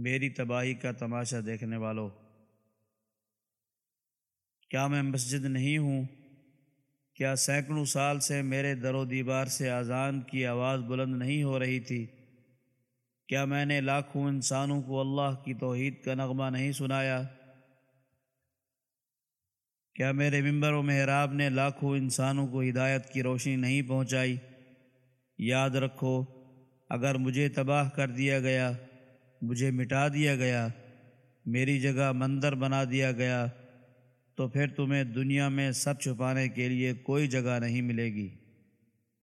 میری تباہی کا تماشا دیکھنے والوں کیا میں مسجد نہیں ہوں؟ کیا سینکڑوں سال سے میرے در و دیوار سے اذان کی آواز بلند نہیں ہو رہی تھی؟ کیا میں نے لاکھوں انسانوں کو اللہ کی توحید کا نغمہ نہیں سنایا؟ کیا میرے ممبر و محراب نے لاکھوں انسانوں کو ہدایت کی روشنی نہیں پہنچائی؟ یاد رکھو، اگر مجھے تباہ کر دیا گیا مجھے مٹا دیا گیا، میری جگہ مندر بنا دیا گیا، تو پھر تمہیں دنیا میں سب چھپانے کے لیے کوئی جگہ نہیں ملے گی۔